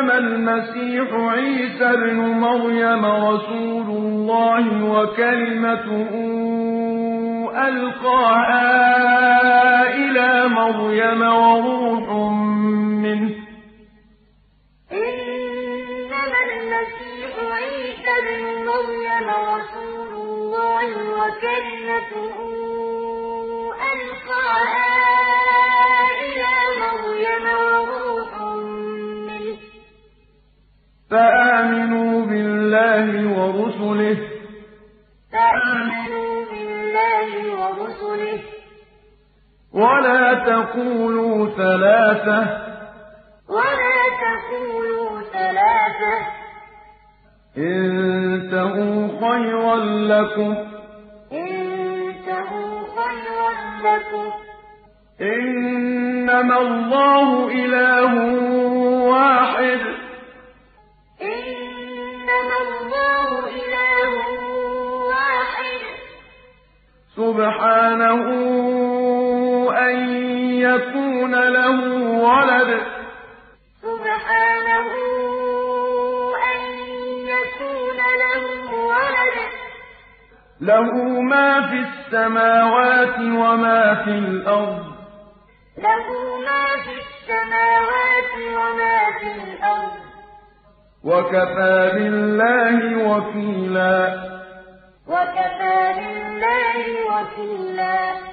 إنما المسيح عيسى بن مريم رسول الله وكلمته ألقاها إلى مريم وروح منه. إنما المسيح عيسى ابن مريم رسول الله وكلمته ألقاها فآمنوا بالله ورسله. فآمنوا بالله ورسله. ولا تقولوا ثلاثة. ولا تقولوا ثلاثة. انتهوا خيرا لكم. إنتهوا خيرا لكم. إنما الله إله واحد. سبحانه أن يكون له ولد. سبحانه له ما في السماوات وما في الأرض. له ما في السماوات وما في الأرض. وكفى بالله وكيلا. وكفى في